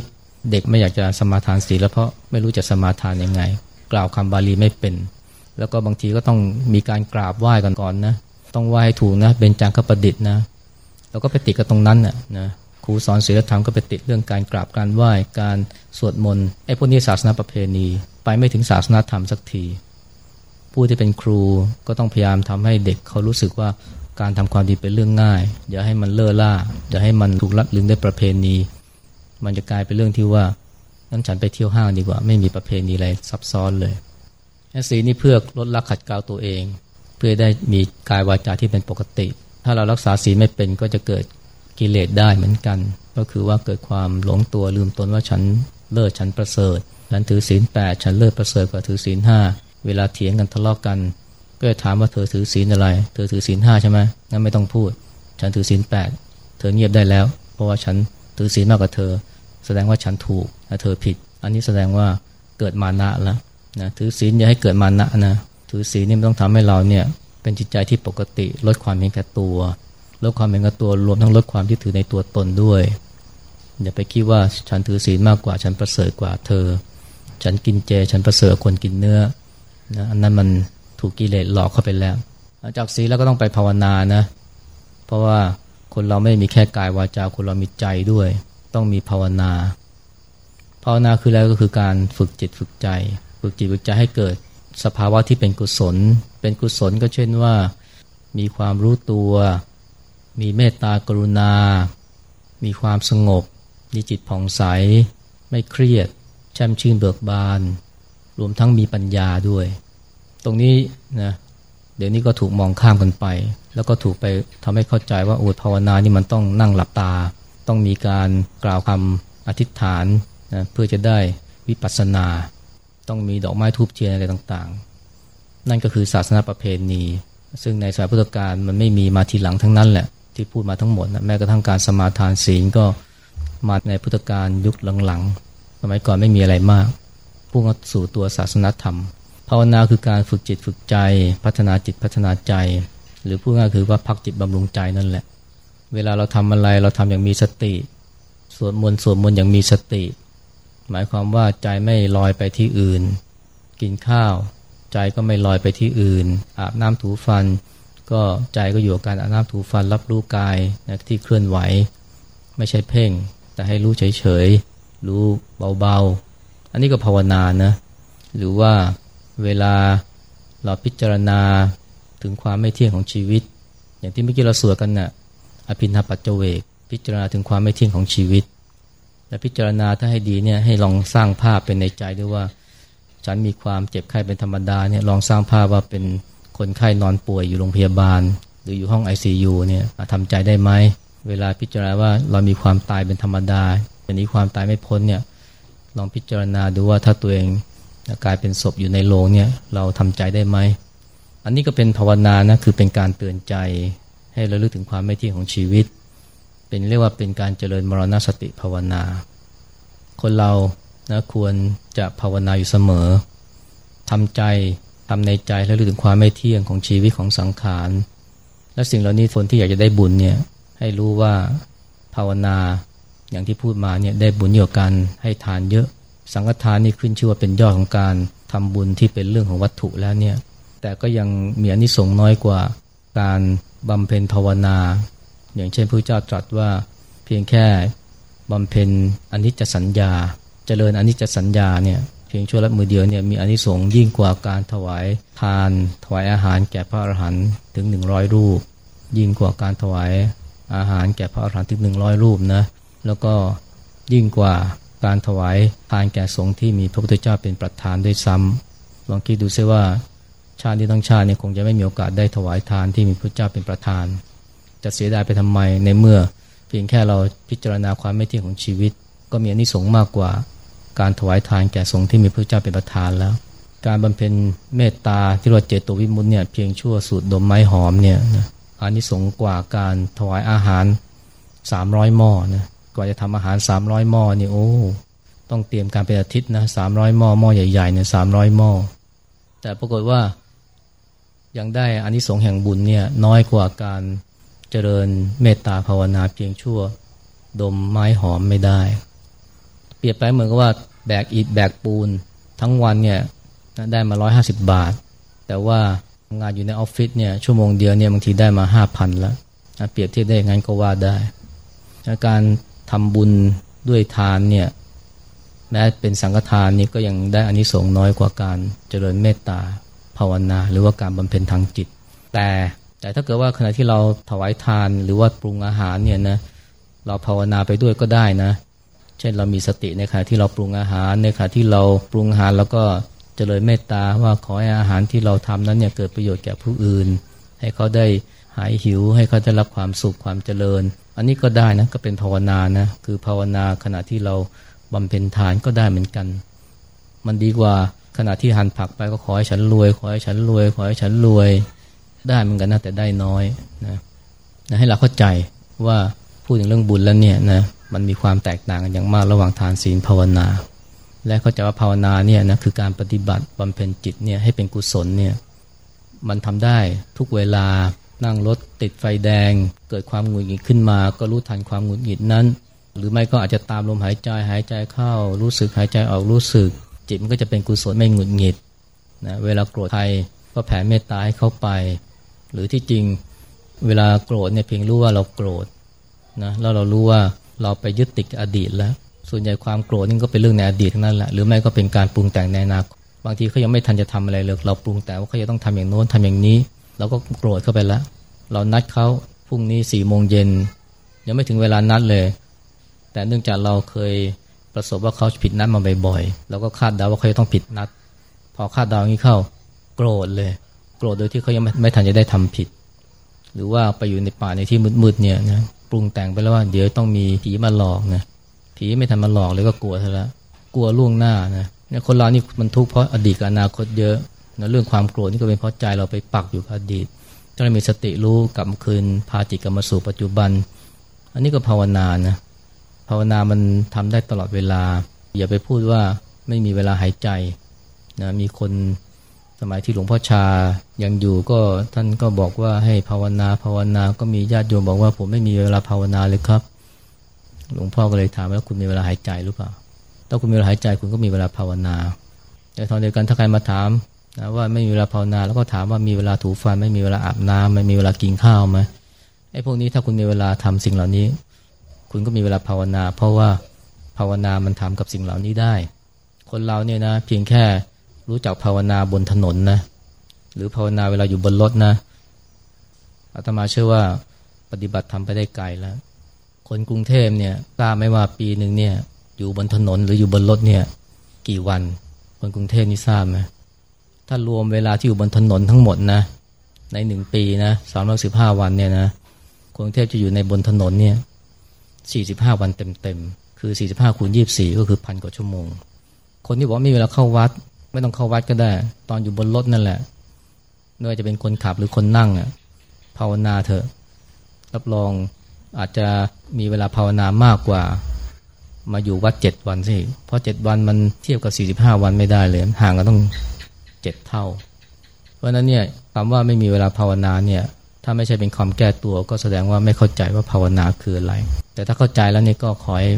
เด็กไม่อยากจะสมาทานศีลแล้วเพราะไม่รู้จะสมาทานยังไง กล่าวคำบาลีไม่เป็น แล้วก็บางทีก็ต้องมีการกราบไหว้กันก่อนนะ ต้องไหว้ถูกนะเป็นจังคประดิษฐ์นะเราก็ไปติดกับตรงนั้นน่ะนะ ครูสอนศีลธรรมก็ไปติดเรื่องการกราบการไหว้การสวดมนต์ไอ้พวกนี้ศาสนาประเพณี ไปไม่ถึงศาสนาธรรมสักที ผู้ที่เป็นครูก็ต้องพยายามทำให้เด็กเขารู้สึกว่าการทำความดีเป็นเรื่องง่าย อย่าให้มันเล่อล่า อย่าให้มันถูกลัดลึงด้วยประเพณี มันจะกลายเป็นเรื่องที่ว่านั้นฉันไปเที่ยวห้างดีกว่า ไม่มีประเพณีอะไรซับซ้อนเลยสีนี่เพื่อลดละขัดเกลาตัวเอง เพื่อได้มีกายวาจาที่เป็นปกติ ถ้าเรารักษาศีลไม่เป็นก็จะเกิด กิเลสได้เหมือนกัน ก็คือว่าเกิดความหลงตัวลืมตนว่าฉันเลิศฉันประเสริฐฉันถือศีลแปดฉันเลิศประเสริฐกว่าถือศีลห้าเวลาเถียงกันทะเลาะกกัน ก็จะถามว่าเธอถือศีลอะไร เธอถือศีลห้าใช่ไหมงั้นไม่ต้องพูด ฉันถือศีลแปดเธอเงียบได้แล้ว เพราะว่าฉันถือศีลมากกว่าเธอ แสดงว่าฉันถูกและเธอผิด อันนี้แสดงว่าเกิดมานะแล้วนะถือศีลอย่าให้เกิดมานะนะถือศีลนี่ต้องทำให้เราเนี่ยเป็นจิตใจที่ปกติลดความเห็นแก่ตัว ลดความเห็นแก่ตัวรวมทั้งลดความที่ถือในตัวตนด้วย อย่าไปคิดว่าฉันถือศีลมากกว่าฉันประเสริฐกว่าเธอ ฉันกินเจฉันประเสริฐคนกินเนื้อนะอันนั้นมันถูกกิเลสหลอกเข้าไปแล้วจากศีลแล้วก็ต้องไปภาวนานะ เพราะว่าคนเราไม่มีแค่กายวาจาคนเรามีใจด้วย ต้องมีภาวนา ภาวนาคืออะไรก็คือการฝึกจิตฝึกใจ ฝึกจิตฝึกใจให้เกิดสภาวะที่เป็นกุศล เป็นกุศลก็เช่นว่า มีความรู้ตัว มีเมตตากรุณา มีความสงบ มีจิตผ่องใส ไม่เครียด แช่มชื่นเบิกบาน รวมทั้งมีปัญญาด้วย ตรงนี้นะเดี๋ยวนี้ก็ถูกมองข้ามกันไป แล้วก็ถูกไปทำให้เข้าใจว่าโอ้ภาวนานี่มันต้องนั่งหลับตา ต้องมีการกล่าวคำอธิษฐานนะเพื่อจะได้วิปัสสนา ต้องมีดอกไม้ทูบเทียนอะไรต่างๆ นั่นก็คือศาสนาประเพณี ซึ่งในสายพุทธกาลมันไม่มีมาทีหลังทั้งนั้นแหละ ที่พูดมาทั้งหมดนะแม้กระทั่งการสมาทานศีลก็มาในพุทธกาลยุคหลังๆ สมัยก่อนไม่มีอะไรมากพุ่งสู่ตัวศาสนธรรม ภาวนาคือการฝึกจิตฝึกใจ พัฒนาจิตพัฒนาใจ หรือพูดง่ายคือว่าพักจิตบำรุงใจนั่นแหละ เวลาเราทำอะไรเราทำอย่างมีสติ สวดมนต์สวดมนต์อย่างมีสติ หมายความว่าใจไม่ลอยไปที่อื่น กินข้าว ใจก็ไม่ลอยไปที่อื่น อาบน้ำถูฟัน ก็ใจก็อยู่กับการอาบน้ำถูฟันรับรู้กายนะที่เคลื่อนไหว ไม่ใช่เพ่ง แต่ให้รู้เฉยๆ รู้เบาๆ อันนี้ก็ภาวนานะ หรือว่าเวลาเราพิจารณาถึงความไม่เที่ยงของชีวิต อย่างที่เมื่อกี้เราสวดกันนะ่ะอภินาปัจเจเวก พิจารณาถึงความไม่เที่ยงของชีวิต และพิจารณาถ้าให้ดีเนี่ยให้ลองสร้างภาพเป็นในใจด้วยว่า ฉันมีความเจ็บไข้เป็นธรรมดาเนี่ยลองสร้างภาพว่าเป็น คนไข้นอนป่วยอยู่โรงพยาบาล หรืออยู่ห้อง ICU เนี่ยทำใจได้ไหม เวลาพิจารณาว่าเรามีความตายเป็นธรรมดาเป็นนี้ความตายไม่พ้นเนี่ยลองพิจารณาดูว่าถ้าตัวเองกลายเป็นศพอยู่ในโรงเนี่ยเราทำใจได้ไหม อันนี้ก็เป็นภาวนานะคือเป็นการเตือนใจให้ระลึกถึงความไม่เที่ยงของชีวิต เป็นเรียกว่าเป็นการเจริญมรณสติภาวนา คนเรานะควรจะภาวนาอยู่เสมอทำใจ ทำในใจและลึกถึงความไม่เที่ยงของชีวิตของสังขาร และสิ่งเหล่านี้คนที่อยากจะได้บุญเนี่ยให้รู้ว่าภาวนาอย่างที่พูดมาเนี่ยได้บุญเยอะกันให้ทานเยอะ สังฆทานนี่ขึ้นชื่อว่าเป็นยอดของการทำบุญที่เป็นเรื่องของวัตถุแล้วเนี่ยแต่ก็ยังมีอนิสงส์น้อยกว่าการบำเพ็ญภาวนา อย่างเช่นพระเจ้าตรัสว่าเพียงแค่บำเพ็ญอนิจจสัญญา เจริญอนิจจสัญญาเนี่ย พียงชั่วละมือเดียวเนี่ยมีอนิสงส์ยิ่งกว่าการถวายทาน ถวายอาหารแก่พระอรหันต์ถึงหนึ่งร้อยรูป ยิ่งกว่าการถวายอาหารแก่พระอรหันต์ถึงหนึ่งร้อยรูปนะแล้วก็ยิ่งกว่าการถวายทานแก่สงฆ์ที่มีพระพุทธเจ้าเป็นประธานด้วยซ้ำลองคิดดูซิว่าชาติที่ทั้งชาติเนี่ยคงจะไม่มีโอกาสได้ถวายทานที่มีพระเจ้าเป็นประธาน จะเสียดายไปทำไมในเมื่อ เพียงแค่เราพิจารณาความไม่เที่ยงของชีวิต ก็มีอนิสงส์มากกว่า การถวายทานแก่สงฆ์ที่มีพระเจ้าเป็นประธานแล้ว การบำเพ็ญเมตตาที่เราเจตวิมุตเนี่ยเพียงชั่วสูตรดมไม้หอมเนี่ยอานิสงส์กว่าการถวายอาหาร 300 หม้อนะกว่าจะทำอาหาร 300 หม้อนี่โอ้ต้องเตรียมการเป็นอาทิตย์นะ300หม้อหม้อใหญ่ๆเนี่ย300หม้อแต่ปรากฏว่ายังได้อานิสงส์แห่งบุญเนี่ยน้อยกว่าการเจริญเมตตาภาวนาเพียงชั่ว ดมไม้หอมไม่ได้ เปรียบไปเหมือนกับว่า แบกอิฐแบกปูน ทั้งวันเนี่ยได้มา 150 บาท แต่ว่าทำงานอยู่ในออฟฟิศเนี่ยชั่วโมงเดียวเนี่ยบางทีได้มา 5,000 แล้วเปรียบเทียบได้งั้นก็ว่าได้ การทำบุญด้วยทานเนี่ยแม้เป็นสังฆทานนี่ก็ยังได้อานิสงส์น้อยกว่าการเจริญเมตตาภาวนา หรือว่าการบำเพ็ญทางจิต แต่แต่ถ้าเกิดว่าขณะที่เราถวายทานหรือว่าปรุงอาหารเนี่ยนะเราภาวนาไปด้วยก็ได้นะ เช่นเรามีสติในขณะที่เราปรุงอาหารในขณะที่เราปรุงอาหารแล้วก็เจริญเมตตาว่าขอให้อาหารที่เราทำนั้นเนี่ยเกิดประโยชน์แก่ผู้อื่น ให้เขาได้หายหิว ให้เขาได้รับความสุขความเจริญ อันนี้ก็ได้นะก็เป็นภาวนานะคือภาวนาขณะที่เราบำเพ็ญทานก็ได้เหมือนกัน มันดีกว่าขณะที่หั่นผักไปก็ขอให้ฉันรวย ขอให้ฉันรวย ขอให้ฉันรวย ได้เหมือนกันนะแต่ได้น้อยนะนะให้เราเข้าใจว่าพูดถึงเรื่องบุญแล้วเนี่ยนะ มันมีความแตกต่างกันอย่างมากระหว่างทานศีลภาวนา และเข้าใจว่าภาวนาเนี่ยนะคือการปฏิบัติบำเพ็ญจิตเนี่ยให้เป็นกุศลเนี่ยมันทำได้ทุกเวลานั่งรถติดไฟแดง เกิดความหงุดหงิดขึ้นมา ก็รู้ทันความหงุดหงิดนั้น หรือไม่ก็อาจจะตามลมหายใจหายใจเข้า รู้สึกหายใจออกรู้สึก จิตมันก็จะเป็นกุศลไม่หงุดหงิดนะเวลาโกรธใครก็แผ่เมตตาให้เขาไป หรือที่จริงเวลาโกรธเนี่ยเพียงรู้ว่าเราโกรธนะแล้วเรารู้ว่า เราไปยึดติดอดีตแล้ว ส่วนใหญ่ความโกรธนี่ก็เป็นเรื่องในอดีตทั้งนั้นแหละหรือไม่ก็เป็นการปรุงแต่งในอนาคตบางทีเขายังไม่ทันจะทำอะไรเลยเราปรุงแต่ว่าเขาจะต้องทำอย่างโน้นทำอย่างนี้เราก็โกรธเข้าไปแล้ว เรานัดเขาพรุ่งนี้สี่โมงเย็นยังไม่ถึงเวลานัดเลย แต่เนื่องจากเราเคยประสบว่าเขาผิดนัดมาบ่อยๆแล้วก็คาดเดาว่าเขาจะต้องผิดนัด พอคาดเดาอย่างนี้เข้า โกรธเลย โกรธโดยที่เขายังไม่ไม่ทันจะได้ทำผิด หรือว่าไปอยู่ในป่าในที่มืดๆเนี่ยนะ ปรุงแต่งไปแล้วว่า เดี๋ยวต้องมีผีมาหลอกนะผีไม่ทันมาหลอกเลยก็กลัวเธอละกลัวล่วงหน้านะเนี่ยคนเรานี่มันทุกข์เพราะอดีตกับอนาคตเยอะนะเรื่องความโกรธนี่ก็เป็นเพราะใจเราไปปักอยู่กับอดีตต้องมีสติรู้กลับคืนพาจิตกลับมาสู่ปัจจุบัน อันนี้ก็ภาวนานะภาวนามันทำได้ตลอดเวลา อย่าไปพูดว่าไม่มีเวลาหายใจนะมีคน สมัยที่หลวงพ่อชายังอยู่ก็ท่านก็บอกว่าให้ภาวนาภาวนาก็มีญาติโยมบอกว่าผมไม่มีเวลาภาวนาเลยครับ หลวงพ่อก็เลยถามว่าคุณมีเวลาหายใจหรือเปล่าถ้าคุณมีเวลาหายใจคุณก็มีเวลาภาวนา แต่ตอนเดียวกันถ้าใครมาถามนะว่าไม่มีเวลาภาวนาแล้วก็ถามว่ามีเวลาถูฟันไม่มีเวลาอาบน้ำไม่มีเวลากินข้าวไหมไอ้พวกนี้ถ้าคุณมีเวลาทำสิ่งเหล่านี้ คุณก็มีเวลาภาวนา เพราะว่าภาวนามันทำกับสิ่งเหล่านี้ได้ คนเราเนี่ยนะเพียงแค่ รู้จักภาวนาบนถนนนะ หรือภาวนาเวลาอยู่บนรถนะอาตมาเชื่อว่าปฏิบัติทำไปได้ไกลแล้ว คนกรุงเทพเนี่ยทราบไม่ว่าปีหนึ่งเนี่ย อยู่บนถนนหรืออยู่บนรถเนี่ย กี่วัน คนกรุงเทพนี่ทราบไหมถ้ารวมเวลาที่อยู่บนถนนทั้งหมดนะในหนึ่งปีนะสามร้อยสิบห้าวันเนี่ยนะกรุงเทพจะอยู่ในบนถนนเนี่ยสี่สิบห้าวันเต็มๆ คือสี่สิบห้าคูณยี่บสี่ก็คือพันกว่าชั่วโมง คนที่บอกไม่มีเวลาเข้าวัด ไม่ต้องเข้าวัดก็ได้ ตอนอยู่บนรถนั่นแหละไม่ว่าจะเป็นคนขับหรือคนนั่งอะภาวนาเถอะ รับรองอาจจะมีเวลาภาวนามากกว่า มาอยู่วัดเจ็ดวันสิเพราะเจ็ดวันมันเทียบกับสี่สิบห้าวันไม่ได้เลย ห่างกันต้องเจ็ดเท่า เพราะนั้นเนี่ยคำว่าไม่มีเวลาภาวนาเนี่ย ถ้าไม่ใช่เป็นคำแก้ตัวก็แสดงว่าไม่เข้าใจว่าภาวนาคืออะไร แต่ถ้าเข้าใจแล้วเนี่ยก็ขอให้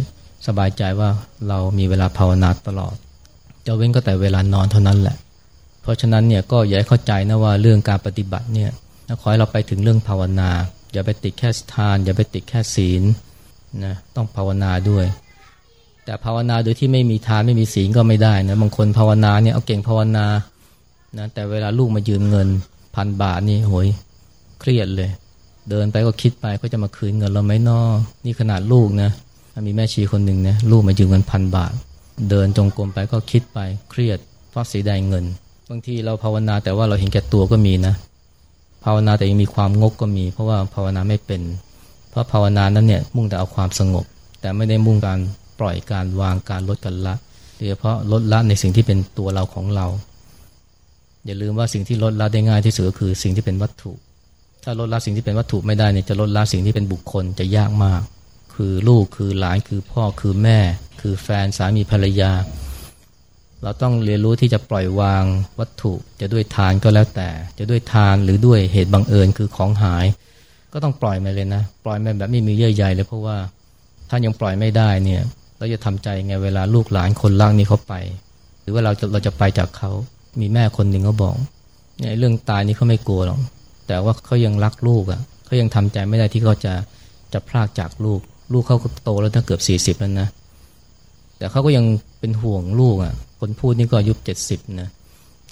สบายใจว่าเรามีเวลาภาวนาตลอด จะเว้นก็แต่เวลานอนเท่านั้นแหละ เพราะฉะนั้นเนี่ยก็อย่าให้เข้าใจนะว่าเรื่องการปฏิบัติเนี่ยขอให้เราไปถึงเรื่องภาวนา อย่าไปติดแค่ทาน อย่าไปติดแค่ศีลนะต้องภาวนาด้วย แต่ภาวนาโดยที่ไม่มีทานไม่มีศีลก็ไม่ได้นะบางคนภาวนาเนี่ยเอาเก่งภาวนานะแต่เวลาลูกมายืมเงินพันบาทนี่โหยเครียดเลย เดินไปก็คิดไปก็จะมาคืนเงินเราไหมนอนี่ขนาดลูกนะมีแม่ชีคนหนึ่งนะลูกมายืมเงินพันบาท เดินจงกรมไปก็คิดไปเครียดเพราะเสียดายเงิน บางทีเราภาวนาแต่ว่าเราเห็นแก่ตัวก็มีนะ ภาวนาแต่ยังมีความงกก็มี เพราะว่าภาวนาไม่เป็น เพราะภาวนานั้นเนี่ยมุ่งแต่เอาความสงบ แต่ไม่ได้มุ่งการปล่อยการวางการลดกันละโดยเฉพาะลดละในสิ่งที่เป็นตัวเราของเรา อย่าลืมว่าสิ่งที่ลดละได้ง่ายที่สุดก็คือสิ่งที่เป็นวัตถุ ถ้าลดละสิ่งที่เป็นวัตถุไม่ได้เนี่ยจะลดละสิ่งที่เป็นบุคคลจะยากมาก คือลูกคือหลานคือพ่อคือแม่ คือแฟนสามีภรรยา เราต้องเรียนรู้ที่จะปล่อยวางวัตถุจะด้วยทานก็แล้วแต่ จะด้วยทานหรือด้วยเหตุบังเอิญคือของหาย ก็ต้องปล่อยมาเลยนะ ปล่อยมาแบบไม่มีเยื่อใยเลยเพราะว่าถ้ายังปล่อยไม่ได้เนี่ยเราจะทำใจไงเวลาลูกหลานคนล่างนี้เขาไป หรือว่าเราจะเราจะไปจากเขา มีแม่คนหนึ่งเขาบอกเนี่ยเรื่องตายนี่เขาไม่กลัวหรอกแต่ว่าเขายังรักลูกอะ่ะเขายังทำใจไม่ได้ที่เขาจะจะพลากจากลูก ลูกเขาก็โตแล้วถ้าเกือบสี่สิบแล้วนะ แต่เขาก็ยังเป็นห่วงลูกอะ่ะ คนพูดนี่ก็อายุเจ็ดสิบนะ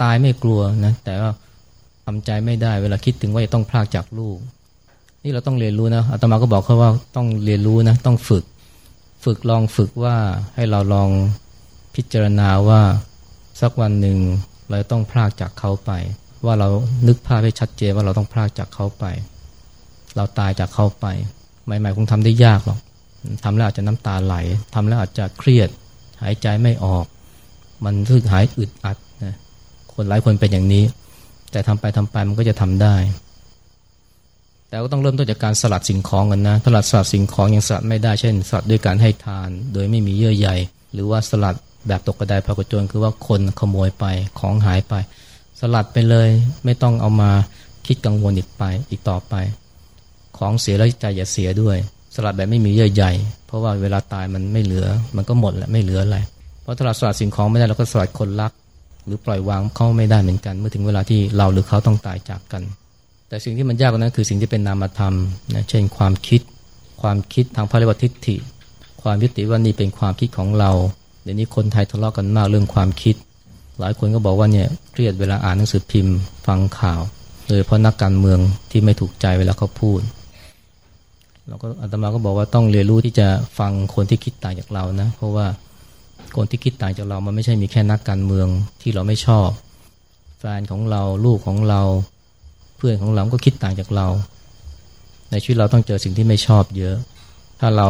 ตายไม่กลัวนะ แต่ว่าทำใจไม่ได้เวลาคิดถึงว่าจะต้องพลากจากลูก นี่เราต้องเรียนรู้นะอาตมาก็บอกเขาว่าต้องเรียนรู้นะ ต้องฝึก ฝึกลองฝึกว่าให้เราลองพิจารณาว่าสักวันหนึ่งเราต้องพลากจากเขาไป ว่าเรานึกภาพให้ชัดเจนว่าเราต้องพลากจากเขาไป เราตายจากเขาไป ใหม่ๆคงทำได้ยากหรอก ทำแล้วอาจจะน้ำตาไหลทำแล้วอาจจะเครียด หายใจไม่ออก มันรู้สึกหายอึดอัดนะคนหลายคนเป็นอย่างนี้ แต่ทำไปทำไปมันก็จะทำได้ แต่ก็ต้องเริ่มต้นจากการสลัดสิ่งของกันนะสลัดสลัดสิ่งของยังสลัดไม่ได้เช่นสลัดด้วยการให้ทาน โดยไม่มีเยื่อใยหรือว่าสลัดแบบตกกระไดพากโจนคือว่าคนขโมยไปของหายไป สลัดไปเลยไม่ต้องเอามาคิดกังวลอีกไปอีกต่อไป ของเสียแล้วใจอย่าเสียด้วย สลัดแบบไม่มีเยื่อใยเพราะว่าเวลาตายมันไม่เหลือ มันก็หมดแหละไม่เหลืออะไร เพราะถ้าเราสลัดสิ่งของไม่ได้เราก็สลัดคนรัก หรือปล่อยวางเขาไม่ได้เหมือนกัน เมื่อถึงเวลาที่เราหรือเขาต้องตายจากกัน แต่สิ่งที่มันยากกว่านั้นคือสิ่งที่เป็นนามธรรมนะเช่นความคิด ความคิดทางพระเรวทิฏฐิ ความยึดติว่านี่เป็นความคิดของเราเดี๋ยวนี้คนไทยทะเลาะกันมากเรื่องความคิด หลายคนก็บอกว่าเนี่ยเครียดเวลาอ่านหนังสือพิมพ์ ฟังข่าวโดยเพราะนักการเมืองที่ไม่ถูกใจเวลาเขาพูด เราก็อาตมาก็บอกว่าต้องเรียนรู้ที่จะฟังคนที่คิดต่างจากเรานะ เพราะว่าคนที่คิดต่างจากเรา มันไม่ใช่มีแค่นักการเมืองที่เราไม่ชอบ แฟนของเราลูกของเรา เพื่อนของเราก็คิดต่างจากเรา ในชีวิตเราต้องเจอสิ่งที่ไม่ชอบเยอะ ถ้าเรา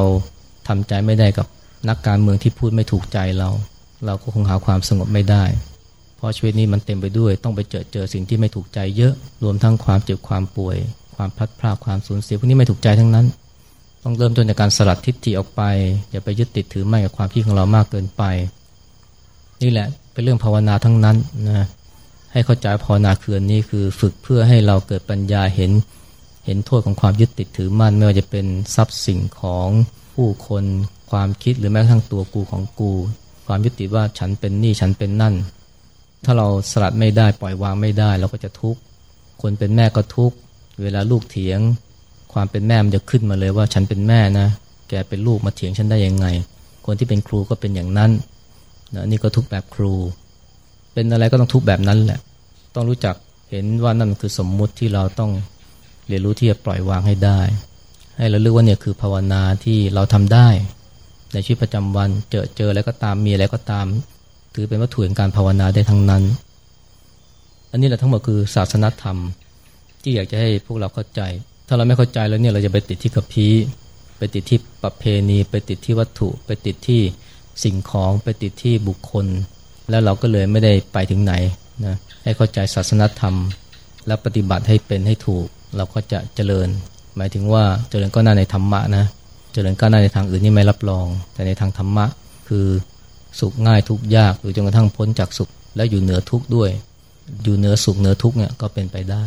ทำใจไม่ได้กับนักการเมืองที่พูดไม่ถูกใจเรา เราก็คงหาความสงบไม่ได้ เพราะชีวิตนี้มันเต็มไปด้วย ต้องไปเจอเจอสิ่งที่ไม่ถูกใจเยอะ รวมทั้งความเจ็บความป่วย ความพลัดพรากความสูญเสียพวกนี้ไม่ถูกใจทั้งนั้น ต้องเริ่มต้นจากการสลัดทิฏฐิออกไป อย่าไปยึดติดถือมั่นกับความคิดของเรามากเกินไป นี่แหละเป็นเรื่องภาวนาทั้งนั้นนะใให้เข้าใจภาวนาคืออันนี้คือฝึกเพื่อให้เราเกิดปัญญาเห็นเห็นโทษของความยึดติดถือมั่น ไม่ว่าจะเป็นทรัพย์สิ่งของผู้คนความคิดหรือแม้กระทั่งตัวกูของกู ความยึดติดว่าฉันเป็นนี่ฉันเป็นนั่น ถ้าเราสลัดไม่ได้ปล่อยวางไม่ได้ เราก็จะทุกข์คนเป็นแม่ก็ทุกข์เวลาลูกเถียง ความเป็นแม่มันจะขึ้นมาเลยว่าฉันเป็นแม่นะ แกเป็นลูกมาเถียงฉันได้ยังไง คนที่เป็นครูก็เป็นอย่างนั้นนะนี่ก็ทุกแบบครู เป็นอะไรก็ต้องทุกแบบนั้นแหละ ต้องรู้จักเห็นว่านั่นคือสมมุติที่เราต้องเรียนรู้ที่จะปล่อยวางให้ได้ ให้เราเลือกว่าเนี่ยคือภาวนาที่เราทำได้ ในชีวิตประจำวันเจอเจออะไรก็ตามมีอะไรก็ตาม ถือเป็นวัตถุแห่งการภาวนาได้ทั้งนั้น อันนี้แหละทั้งหมดคือศาสนธรรม ที่อยากจะให้พวกเราเข้าใจ ถ้าเราไม่เข้าใจแล้วเนี่ยเราจะไปติดที่กับพีไปติดที่ประเพณี ไปติดที่วัตถุ ไปติดที่สิ่งของไปติดที่บุคคล แล้วเราก็เลยไม่ได้ไปถึงไหนนะให้เข้าใจศาสนธรรม และปฏิบัติให้เป็นให้ถูก เราก็จะเจริญ หมายถึงว่าเจริญก็หน้าในธรรมะนะเจริญก้าวหน้าในทางอื่นนี่ไม่รับรอง แต่ในทางธรรมะคือสุขง่ายทุกยากหรือจนกระทั่งพ้นจากสุข และอยู่เหนือทุกข์ด้วย อยู่เหนือสุขเหนือทุกข์เนี่ยก็เป็นไปได้